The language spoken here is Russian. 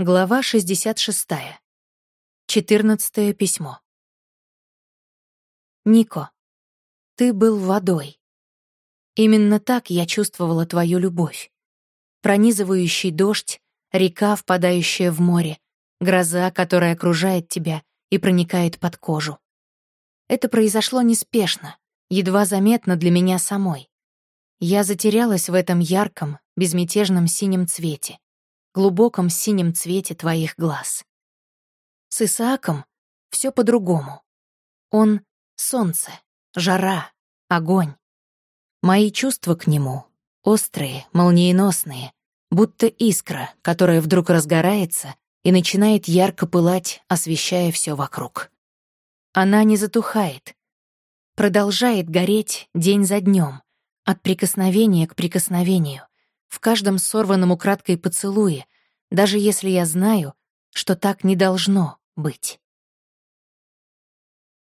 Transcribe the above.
Глава 66. 14 письмо. Нико, ты был водой. Именно так я чувствовала твою любовь. Пронизывающий дождь, река, впадающая в море, гроза, которая окружает тебя и проникает под кожу. Это произошло неспешно, едва заметно для меня самой. Я затерялась в этом ярком, безмятежном синем цвете глубоком синем цвете твоих глаз. С Исааком все по-другому. Он — солнце, жара, огонь. Мои чувства к нему — острые, молниеносные, будто искра, которая вдруг разгорается и начинает ярко пылать, освещая все вокруг. Она не затухает, продолжает гореть день за днем, от прикосновения к прикосновению, в каждом сорванном украдкой поцелуе, даже если я знаю, что так не должно быть.